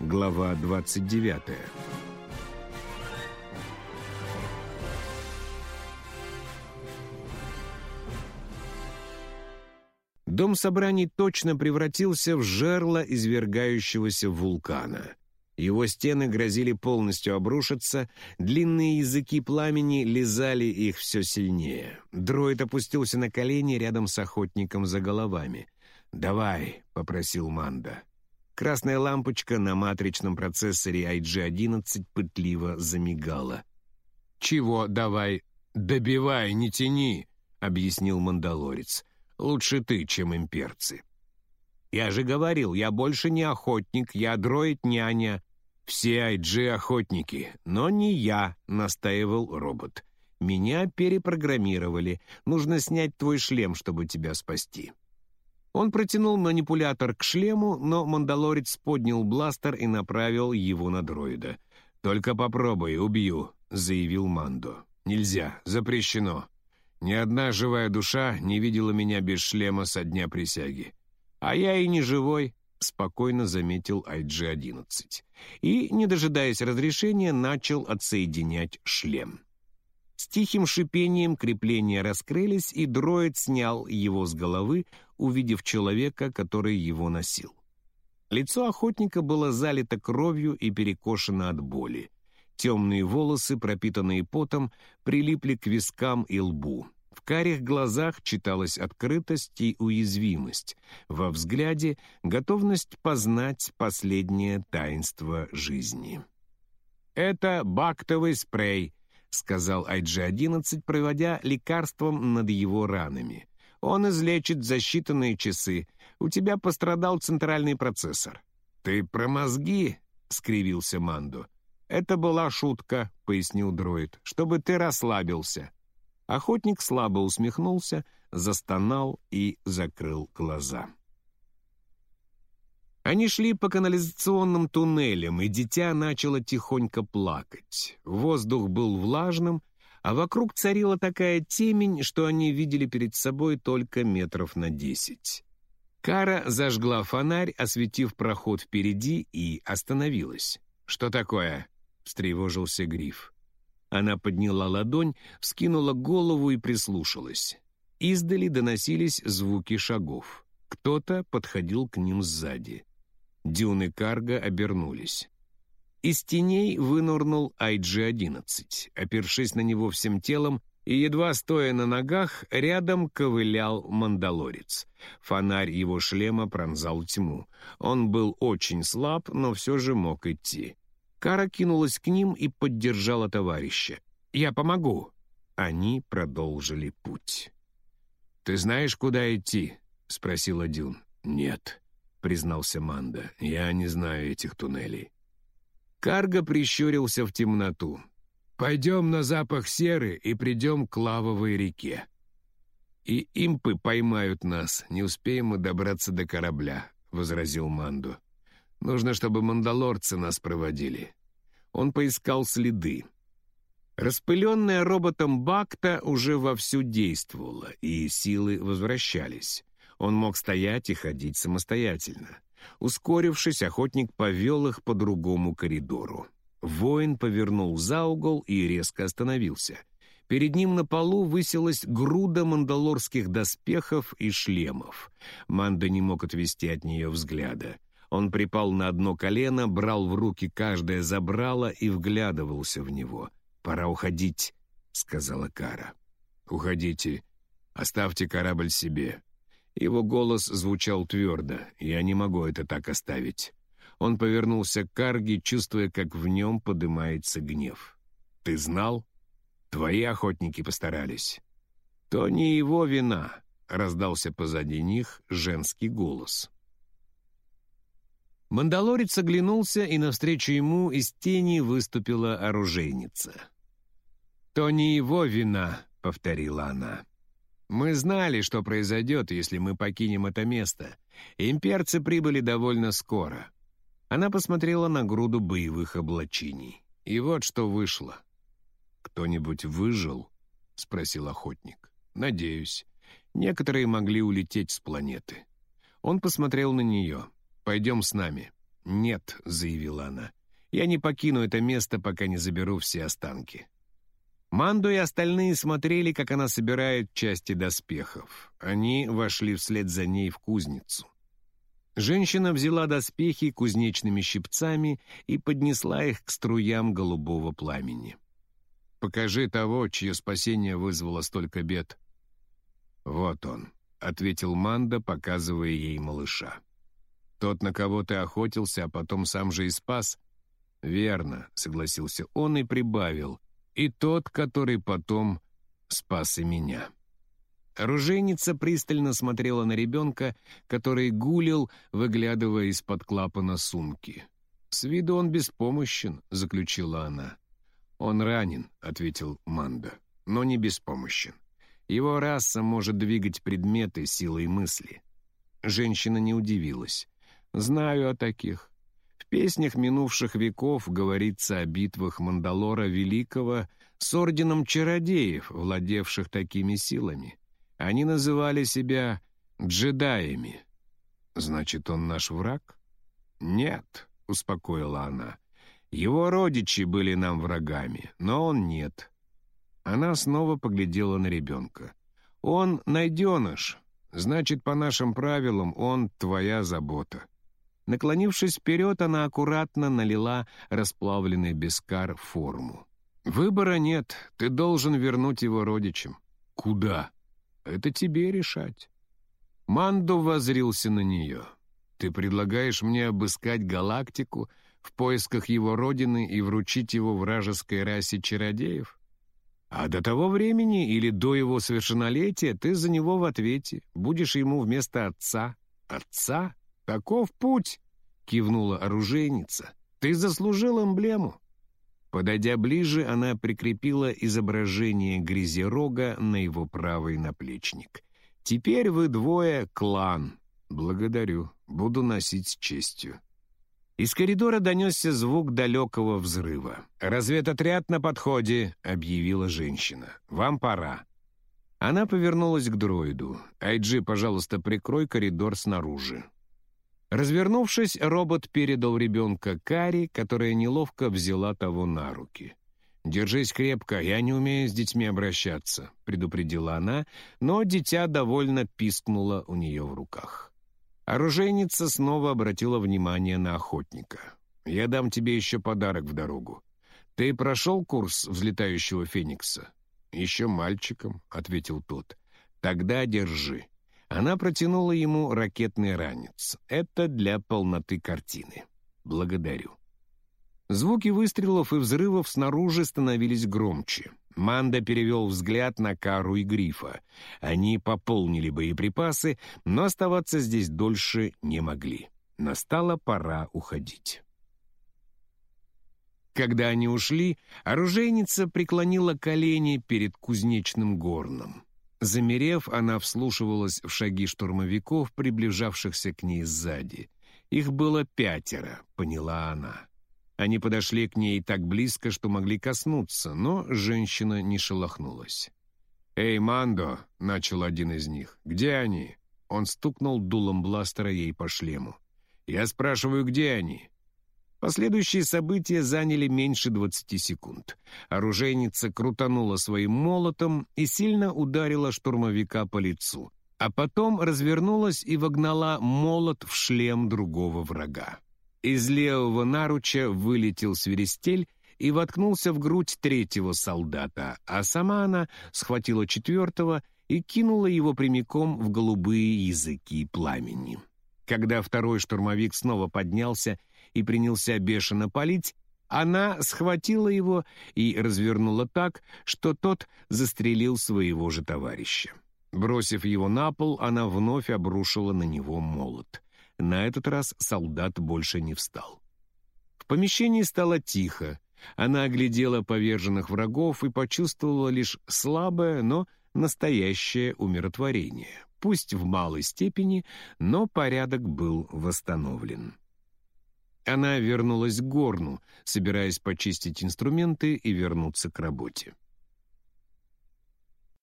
Глава 29. Дом собраний точно превратился в жерло извергающегося вулкана. Его стены грозили полностью обрушиться, длинные языки пламени лизали их все сильнее. Дроид опустился на колени рядом с охотником за головами. «Давай», — попросил Манда. Красная лампочка на матричном процессоре IG-11 пытливо замигала. «Чего давай? Добивай, не тяни!» — объяснил мандалорец. «Лучше ты, чем имперцы». «Я же говорил, я больше не охотник, я дроид-няня». «Все IG-охотники, но не я», — настаивал робот. «Меня перепрограммировали. Нужно снять твой шлем, чтобы тебя спасти». Он протянул манипулятор к шлему, но мандалорец поднял бластер и направил его на дроида. «Только попробуй, убью», — заявил Мандо. «Нельзя, запрещено. Ни одна живая душа не видела меня без шлема со дня присяги. А я и не живой», — спокойно заметил IG-11. И, не дожидаясь разрешения, начал отсоединять шлем. С тихим шипением крепления раскрылись, и дроид снял его с головы, увидев человека, который его носил. Лицо охотника было залито кровью и перекошено от боли. Темные волосы, пропитанные потом, прилипли к вискам и лбу. В карих глазах читалась открытость и уязвимость. Во взгляде — готовность познать последнее таинство жизни. «Это бактовый спрей», — сказал IG-11, проводя лекарством над его ранами. «Он излечит за считанные часы. У тебя пострадал центральный процессор». «Ты про мозги?» — скривился Мандо. «Это была шутка», — пояснил дроид, — «чтобы ты расслабился». Охотник слабо усмехнулся, застонал и закрыл глаза. Они шли по канализационным туннелям, и дитя начало тихонько плакать. Воздух был влажным, а вокруг царила такая темень, что они видели перед собой только метров на десять. Кара зажгла фонарь, осветив проход впереди, и остановилась. «Что такое?» — встревожился Гриф. Она подняла ладонь, вскинула голову и прислушалась. Издали доносились звуки шагов. Кто-то подходил к ним сзади. Дюны Карга обернулись. Из теней вынурнул IG-11. Опершись на него всем телом и едва стоя на ногах, рядом ковылял мандалорец. Фонарь его шлема пронзал тьму. Он был очень слаб, но все же мог идти. Кара кинулась к ним и поддержала товарища. «Я помогу!» Они продолжили путь. «Ты знаешь, куда идти?» — спросила Дюн. «Нет», признался Манда. «Я не знаю этих туннелей». Карго прищурился в темноту. «Пойдем на запах серы и придем к лавовой реке. И импы поймают нас, не успеем мы добраться до корабля», — возразил Манду. «Нужно, чтобы мандалорцы нас проводили». Он поискал следы. Распыленная роботом Бакта уже вовсю действовала, и силы возвращались. Он мог стоять и ходить самостоятельно. Ускорившись, охотник повел их по другому коридору. Воин повернул за угол и резко остановился. Перед ним на полу высилась груда мандалорских доспехов и шлемов. Манда не мог отвести от нее взгляда. Он припал на одно колено, брал в руки каждое забрало и вглядывался в него. «Пора уходить», — сказала Кара. «Уходите. Оставьте корабль себе. Его голос звучал твердо. «Я не могу это так оставить». Он повернулся к Карге, чувствуя, как в нем поднимается гнев. «Ты знал? Твои охотники постарались». «То не его вина», — раздался позади них женский голос. Мандалорец оглянулся, и навстречу ему из тени выступила оружейница. «То не его вина», — повторила она. Мы знали, что произойдет, если мы покинем это место. Имперцы прибыли довольно скоро. Она посмотрела на груду боевых облачений. И вот что вышло. «Кто-нибудь выжил?» — спросил охотник. «Надеюсь. Некоторые могли улететь с планеты». Он посмотрел на нее. «Пойдем с нами». «Нет», — заявила она, — «я не покину это место, пока не заберу все останки». Мандо и остальные смотрели, как она собирает части доспехов. Они вошли вслед за ней в кузницу. Женщина взяла доспехи кузнечными щипцами и поднесла их к струям голубого пламени. «Покажи того, чье спасение вызвало столько бед». «Вот он», — ответил Манда, показывая ей малыша. «Тот, на кого ты охотился, а потом сам же и спас?» «Верно», — согласился он и прибавил. «И тот, который потом спас и меня». Оружейница пристально смотрела на ребенка, который гулил, выглядывая из-под клапана сумки. «С виду он беспомощен», — заключила она. «Он ранен», — ответил Манда, — «но не беспомощен. Его раса может двигать предметы силой мысли». Женщина не удивилась. «Знаю о таких. В песнях минувших веков говорится о битвах Мандалора Великого с орденом чародеев, владевших такими силами. Они называли себя джедаями. Значит, он наш враг? Нет, успокоила она. Его родичи были нам врагами, но он нет. Она снова поглядела на ребенка. Он найденыш, значит, по нашим правилам он твоя забота. Наклонившись вперед, она аккуратно налила расплавленный бескар в форму. «Выбора нет, ты должен вернуть его родичам». «Куда?» Это тебе решать». Мандо возрился на нее. «Ты предлагаешь мне обыскать галактику в поисках его родины и вручить его вражеской расе чародеев? А до того времени или до его совершеннолетия ты за него в ответе, будешь ему вместо отца. Отца? Таков путь!» — кивнула оружейница. «Ты заслужил эмблему». Подойдя ближе, она прикрепила изображение грязерога на его правый наплечник. «Теперь вы двое — клан. Благодарю. Буду носить с честью». Из коридора донесся звук далекого взрыва. «Разведотряд на подходе», — объявила женщина. «Вам пора». Она повернулась к дроиду. «Айджи, пожалуйста, прикрой коридор снаружи». Развернувшись, робот передал ребенка Кари, которая неловко взяла того на руки. «Держись крепко, я не умею с детьми обращаться», — предупредила она, но дитя довольно пискнуло у нее в руках. Оружейница снова обратила внимание на охотника. «Я дам тебе еще подарок в дорогу. Ты прошел курс взлетающего феникса?» «Еще мальчиком», — ответил тот. «Тогда держи». Она протянула ему ракетный ранец. Это для полноты картины. Благодарю. Звуки выстрелов и взрывов снаружи становились громче. Манда перевел взгляд на Кару и Грифа. Они пополнили боеприпасы, но оставаться здесь дольше не могли. Настала пора уходить. Когда они ушли, оружейница преклонила колени перед кузнечным горном. Замерев, она вслушивалась в шаги штурмовиков, приближавшихся к ней сзади. Их было пятеро, поняла она. Они подошли к ней так близко, что могли коснуться, но женщина не шелохнулась. «Эй, Мандо!» — начал один из них. «Где они?» Он стукнул дулом бластера ей по шлему. «Я спрашиваю, где они?» Последующие события заняли меньше 20 секунд. Оружейница крутанула своим молотом и сильно ударила штурмовика по лицу, а потом развернулась и вогнала молот в шлем другого врага. Из левого наруча вылетел свиристель и воткнулся в грудь третьего солдата, а сама она схватила четвертого и кинула его прямиком в голубые языки пламени. Когда второй штурмовик снова поднялся и принялся бешено палить, она схватила его и развернула так, что тот застрелил своего же товарища. Бросив его на пол, она вновь обрушила на него молот. На этот раз солдат больше не встал. В помещении стало тихо. Она оглядела поверженных врагов и почувствовала лишь слабое, но настоящее умиротворение. Пусть в малой степени, но порядок был восстановлен. Она вернулась к горну, собираясь почистить инструменты и вернуться к работе.